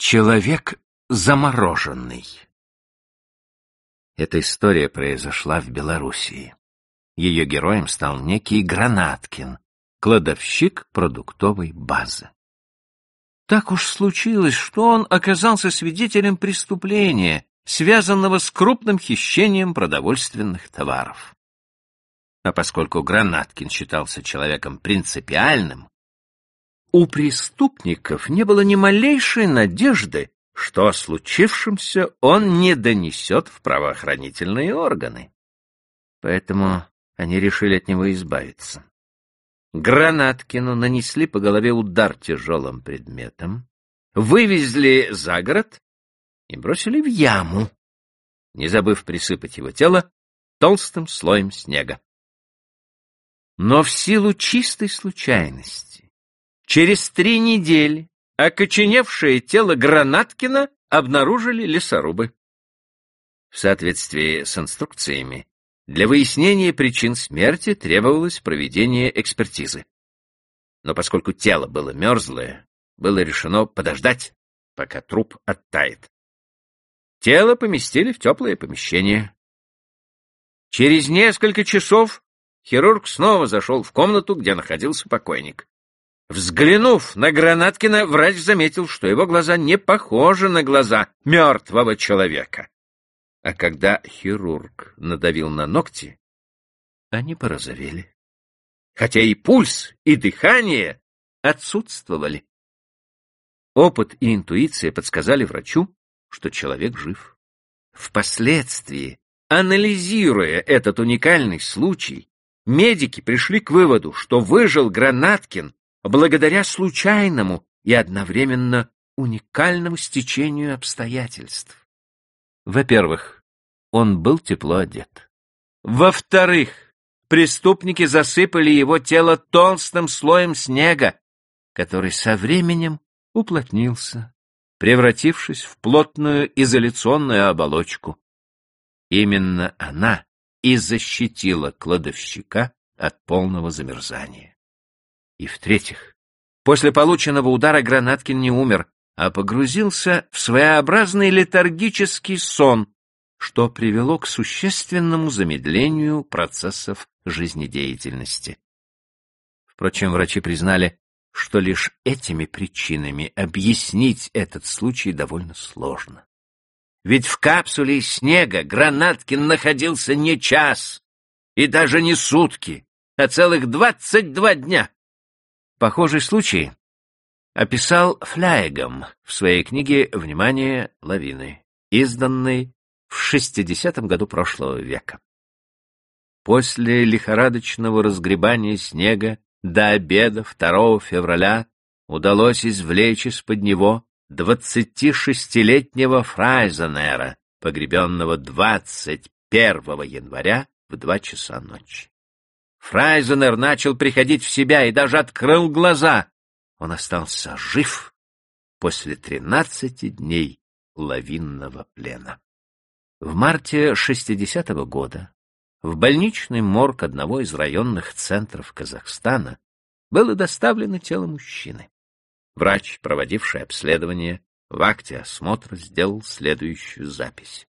Человек замороженный. Эта история произошла в Белоруссии. Ее героем стал некий Гранаткин, кладовщик продуктовой базы. Так уж случилось, что он оказался свидетелем преступления, связанного с крупным хищением продовольственных товаров. А поскольку Гранаткин считался человеком принципиальным, у преступников не было ни малейшей надежды, что о случившемся он не донесет в правоохранительные органы. Поэтому они решили от него избавиться. Гранаткину нанесли по голове удар тяжелым предметом, вывезли за город и бросили в яму, не забыв присыпать его тело толстым слоем снега. Но в силу чистой случайности через три недели окоченевшее тело Гранаткина обнаружили лесорубы. В соответствии с инструкциями, для выяснения причин смерти требовалось проведение экспертизы. Но поскольку тело было мерзлое, было решено подождать, пока труп оттает. Тело поместили в теплое помещение. Через несколько часов хирург снова зашел в комнату, где находился покойник. Взглянув на Гранаткина, врач заметил, что его глаза не похожи на глаза мертвого человека. А когда хирург надавил на ногти, они порозовели. Хотя и пульс, и дыхание отсутствовали. Опыт и интуиция подсказали врачу, что человек жив. Впоследствии, анализируя этот уникальный случай, медики пришли к выводу, что выжил Гранаткин благодаря случайному и одновременно уникальному стечению обстоятельств. Во-первых, он был тепло одет. Во-вторых, преступники засыпали его тело толстым слоем снега, который со временем уплотнился, превратившись в плотную изоляционную оболочку. Именно она и защитила кладовщика от полного замерзания. И в-третьих, после полученного удара Гранаткин не умер, а погрузился в своеобразный летаргический сон, что привело к существенному замедлению процессов жизнедеятельности. Впрочем, врачи признали, что лишь этими причинами объяснить этот случай довольно сложно. Ведь в капсуле из снега Гранаткин находился не час и даже не сутки, а целых двадцать два дня. Похожий случай описал Фляегом в своей книге «Внимание, лавины», изданной в 60-м году прошлого века. После лихорадочного разгребания снега до обеда 2 февраля удалось извлечь из-под него 26-летнего Фрайзенера, погребенного 21 января в 2 часа ночи. Фрайзенер начал приходить в себя и даже открыл глаза, он остался жив после тринадцати дней лавинного плена. В марте 60-го года в больничный морг одного из районных центров Казахстана было доставлено тело мужчины. Врач, проводивший обследование, в акте осмотра сделал следующую запись.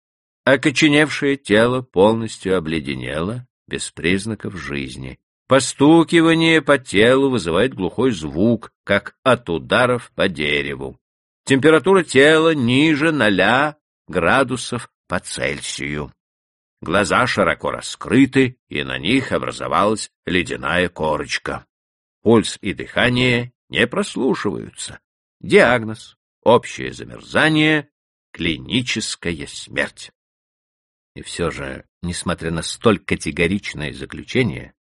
Окоченевшее тело полностью обледенело, без признаков жизни. Постукивание по телу вызывает глухой звук, как от ударов по дереву. Температура тела ниже ноля градусов по Цельсию. Глаза широко раскрыты, и на них образовалась ледяная корочка. Пульс и дыхание не прослушиваются. Диагноз — общее замерзание, клиническая смерть. И все же, несмотря на столь категоричное заключение,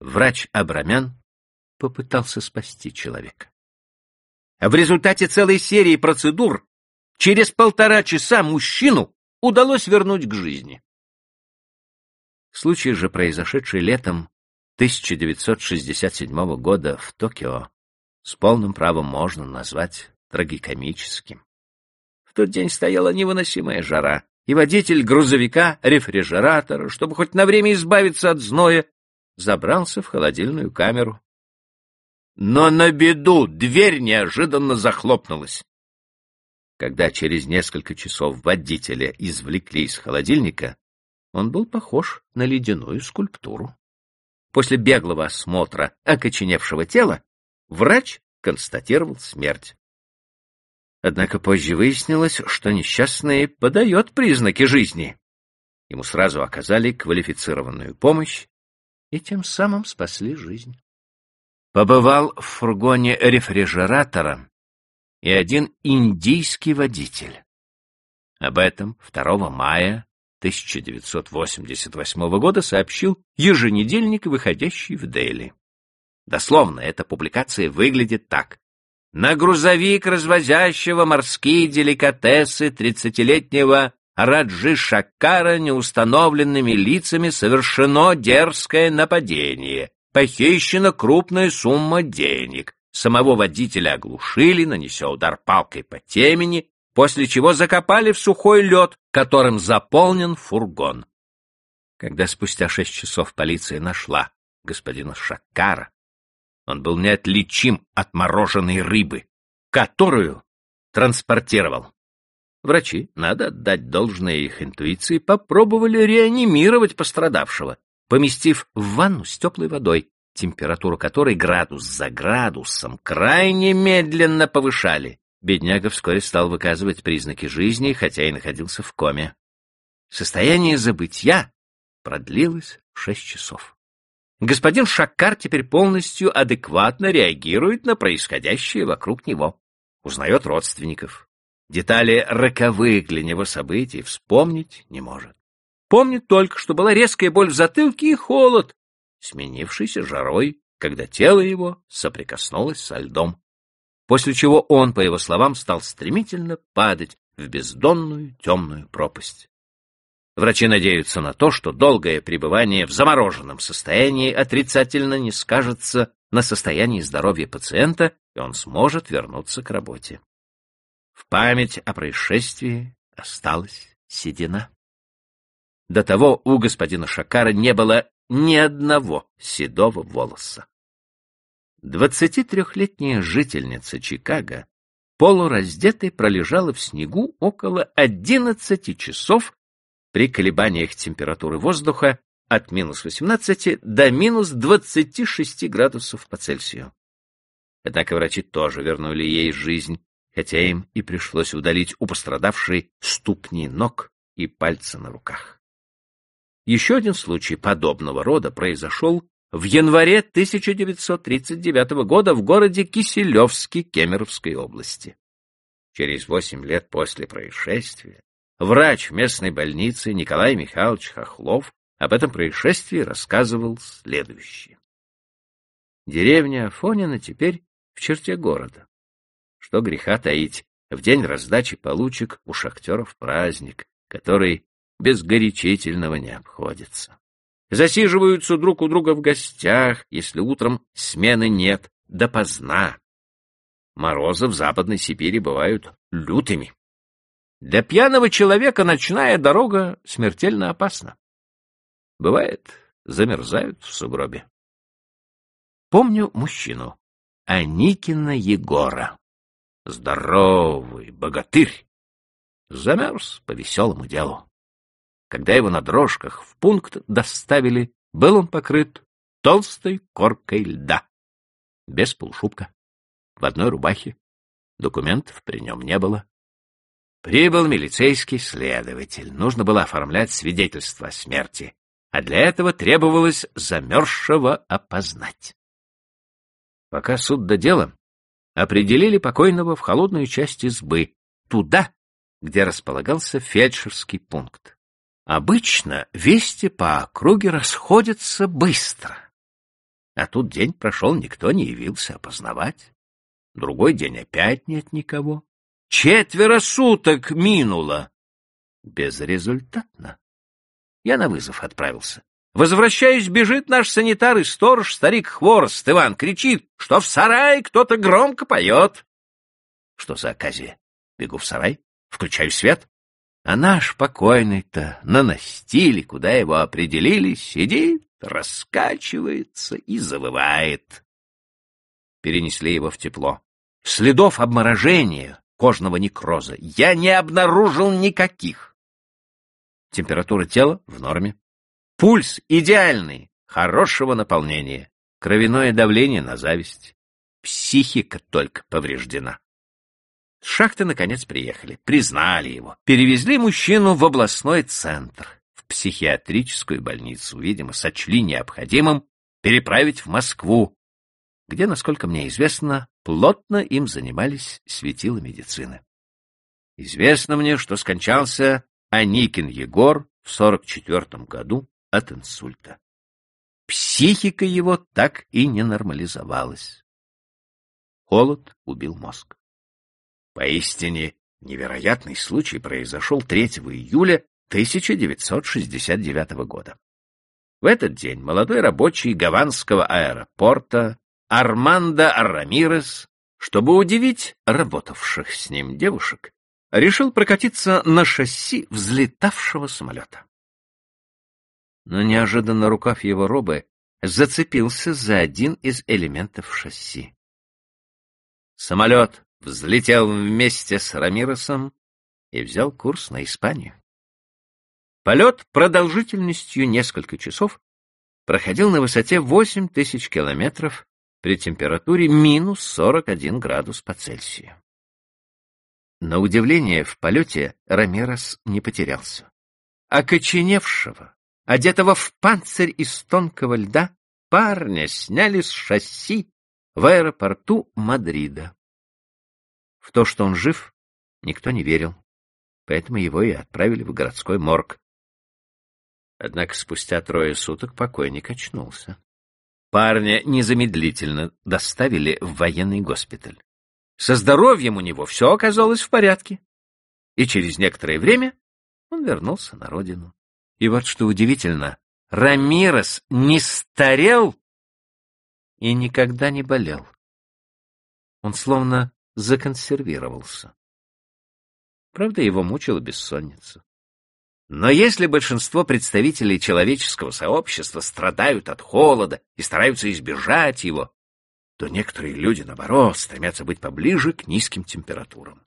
врач Абрамян попытался спасти человека. В результате целой серии процедур через полтора часа мужчину удалось вернуть к жизни. Случай же, произошедший летом 1967 года в Токио, с полным правом можно назвать трагикомическим. В тот день стояла невыносимая жара, и водитель грузовика, рефрижератора, чтобы хоть на время избавиться от зноя, забрался в холодильную камеру. Но на беду дверь неожиданно захлопнулась. Когда через несколько часов водителя извлекли из холодильника, он был похож на ледяную скульптуру. После беглого осмотра окоченевшего тела врач констатировал смерть. Однако позже выяснилось, что несчастный подает признаки жизни. Ему сразу оказали квалифицированную помощь и тем самым спасли жизнь. Побывал в фургоне рефрижератора и один индийский водитель. Об этом 2 мая 1988 года сообщил еженедельник, выходящий в Дели. Дословно эта публикация выглядит так. На грузовик, развозящего морские деликатесы тридцатилетнего Раджи Шакара неустановленными лицами совершено дерзкое нападение. Похищена крупная сумма денег. Самого водителя оглушили, нанеся удар палкой по темени, после чего закопали в сухой лед, которым заполнен фургон. Когда спустя шесть часов полиция нашла господина Шакара, он был неотличим от мороженой рыбы, которую транспортировал. Врачи, надо отдать должное их интуиции, попробовали реанимировать пострадавшего, поместив в ванну с теплой водой, температуру которой градус за градусом крайне медленно повышали. Бедняга вскоре стал выказывать признаки жизни, хотя и находился в коме. Состояние забытья продлилось шесть часов. Господин Шаккар теперь полностью адекватно реагирует на происходящее вокруг него. Узнает родственников, Детали роковых для него событий вспомнить не может. Помнит только, что была резкая боль в затылке и холод, сменившийся жарой, когда тело его соприкоснулось со льдом. После чего он, по его словам, стал стремительно падать в бездонную темную пропасть. Врачи надеются на то, что долгое пребывание в замороженном состоянии отрицательно не скажется на состоянии здоровья пациента, и он сможет вернуться к работе. В память о происшествии осталась седина. До того у господина Шакара не было ни одного седого волоса. Двадцати трехлетняя жительница Чикаго полураздетой пролежала в снегу около одиннадцати часов при колебаниях температуры воздуха от минус 18 до минус 26 градусов по Цельсию. Однако врачи тоже вернули ей жизнь, хотя им и пришлось удалить у пострадавшей ступни ног и пальцы на руках. Еще один случай подобного рода произошел в январе 1939 года в городе Киселевске Кемеровской области. Через восемь лет после происшествия врач местной больницы Николай Михайлович Хохлов об этом происшествии рассказывал следующее. Деревня Афонина теперь в черте города. Что греха таить, в день раздачи получек у шахтеров праздник, который без горячительного не обходится. Засиживаются друг у друга в гостях, если утром смены нет, допоздна. Морозы в Западной Сибири бывают лютыми. Для пьяного человека ночная дорога смертельно опасна. Бывает, замерзают в сугробе. Помню мужчину, Аникина Егора. Здоровый богатырь! Замерз по веселому делу. Когда его на дрожках в пункт доставили, был он покрыт толстой коркой льда. Без полушубка, в одной рубахе. Документов при нем не было. Прибыл милицейский следователь. Нужно было оформлять свидетельство о смерти, а для этого требовалось замерзшего опознать. Пока суд до дела, определили покойного в холодную часть избы, туда, где располагался фельдшерский пункт. Обычно вести по округе расходятся быстро. А тут день прошел, никто не явился опознавать. Другой день опять нет никого. Четверо суток минуло. Безрезультатно. Я на вызов отправился. Возвращаюсь, бежит наш санитар и сторож, старик Хворост. Иван кричит, что в сарае кто-то громко поет. Что за оказия? Бегу в сарай, включаю свет. А наш покойный-то на настиле, куда его определили, сидит, раскачивается и завывает. Перенесли его в тепло. Следов обморожения кожного некроза. Я не обнаружил никаких. Температура тела в норме. Пульс идеальный, хорошего наполнения. Кровяное давление на зависть. Психика только повреждена. С шахты, наконец, приехали. Признали его. Перевезли мужчину в областной центр, в психиатрическую больницу. Видимо, сочли необходимым переправить в Москву, где, насколько мне известно, плотно им занимались светила медицины. Известно мне, что скончался Аникин Егор в 44 году от инсульта. Психика его так и не нормализовалась. Холод убил мозг. Поистине невероятный случай произошел 3 июля 1969 года. В этот день молодой рабочий гаванского аэропорта Армандо Рамирес, чтобы удивить работавших с ним девушек, решил прокатиться на шасси взлетавшего самолета. Но неожиданно рукав его робы зацепился за один из элементов шасси. Самолет взлетел вместе с Рамиросом и взял курс на Испанию. Полет продолжительностью несколько часов проходил на высоте 8 тысяч километров при температуре минус 41 градус по Цельсию. На удивление, в полете Рамирос не потерялся. Окоченевшего, одетого в панцирь из тонкого льда, парня сняли с шасси в аэропорту Мадрида. В то, что он жив, никто не верил, поэтому его и отправили в городской морг. Однако спустя трое суток покойник очнулся. Парня незамедлительно доставили в военный госпиталь. Со здоровьем у него все оказалось в порядке. И через некоторое время он вернулся на родину. И вот что удивительно, Рамирес не старел и никогда не болел. Он словно законсервировался. Правда, его мучила бессонница. Но если большинство представителей человеческого сообщества страдают от холода и стараются избежать его, то некоторые люди, наоборот, стремятся быть поближе к низким температурам.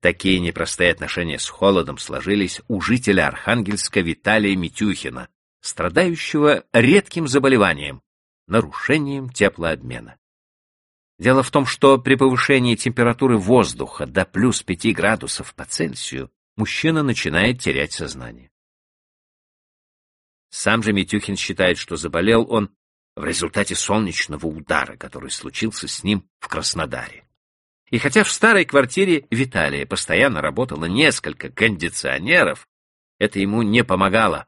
Такие непростые отношения с холодом сложились у жителя Архангельска Виталия Митюхина, страдающего редким заболеванием — нарушением теплообмена. Дело в том, что при повышении температуры воздуха до плюс 5 градусов по Цельсию мужчина начинает терять сознание. Сам же Митюхин считает, что заболел он в результате солнечного удара, который случился с ним в Краснодаре. И хотя в старой квартире Виталия постоянно работало несколько кондиционеров, это ему не помогало.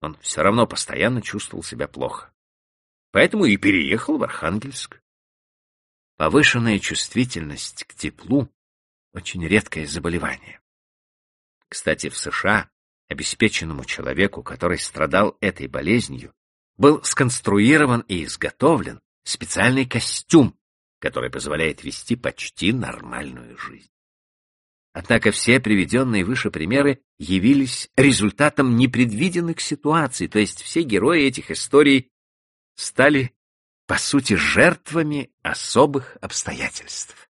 Он все равно постоянно чувствовал себя плохо. Поэтому и переехал в Архангельск. Повышенная чувствительность к теплу — очень редкое заболевание. Кстати, в США обеспеченному человеку, который страдал этой болезнью, был сконструирован и изготовлен специальный костюм, который позволяет вести почти нормальную жизнь. Однако все приведенные выше примеры явились результатом непредвиденных ситуаций, то есть все герои этих историй стали, по сути, жертвами особых обстоятельств.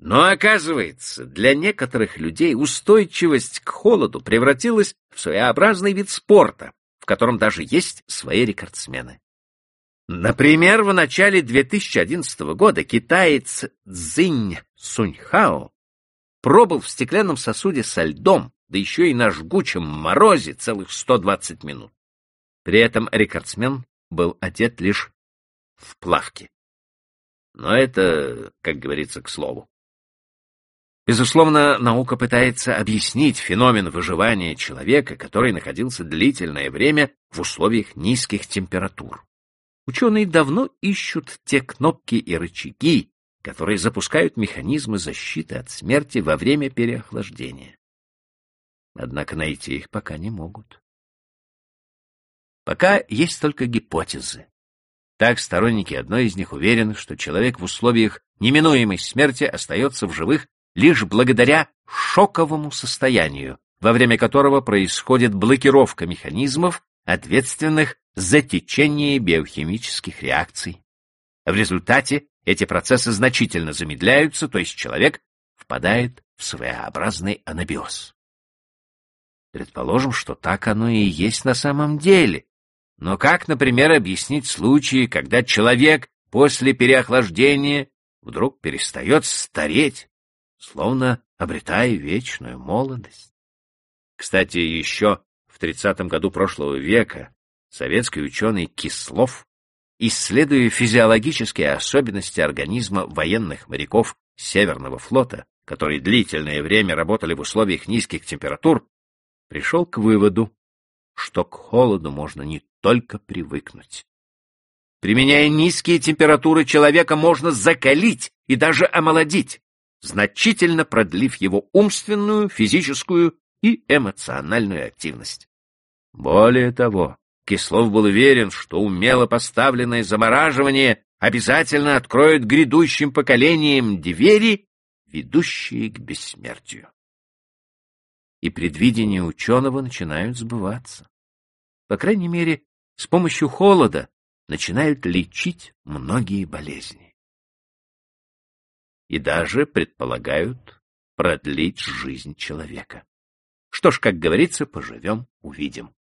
Но оказывается, для некоторых людей устойчивость к холоду превратилась в своеобразный вид спорта, в котором даже есть свои рекордсмены. Например, в начале 2011 года китаец Цзинь Суньхао пробыл в стеклянном сосуде со льдом, да еще и на жгучем морозе целых 120 минут. При этом рекордсмен был одет лишь в плавки. Но это, как говорится, к слову. Безусловно, наука пытается объяснить феномен выживания человека, который находился длительное время в условиях низких температур. Ученые давно ищут те кнопки и рычаги, которые запускают механизмы защиты от смерти во время переохлаждения. Однако найти их пока не могут. Пока есть только гипотезы. Так сторонники одной из них уверены, что человек в условиях неминуемой смерти остается в живых лишь благодаря шоковому состоянию, во время которого происходит блокировка механизмов, ответственных за течение биохимических реакций. В результате эти процессы значительно замедляются, то есть человек впадает в своеобразный анабиоз. Предположим, что так оно и есть на самом деле. Но как, например, объяснить случаи, когда человек после переохлаждения вдруг перестает стареть, словно обретая вечную молодость? Кстати, еще в 30 году прошлого века советский ученый Кислов, исследуя физиологические особенности организма военных моряков Северного флота, которые длительное время работали в условиях низких температур, пришел к выводу, что к холоду можно не только привыкнуть. Применяя низкие температуры, человека можно закалить и даже омолодить, значительно продлив его умственную, физическую и эмоциональную активность. Более того, Кислов был уверен, что умело поставленное замораживание обязательно откроет грядущим поколениям двери, ведущие к бессмертию и предвидения ученого начинают сбываться. По крайней мере, с помощью холода начинают лечить многие болезни. И даже предполагают продлить жизнь человека. Что ж, как говорится, поживем — увидим.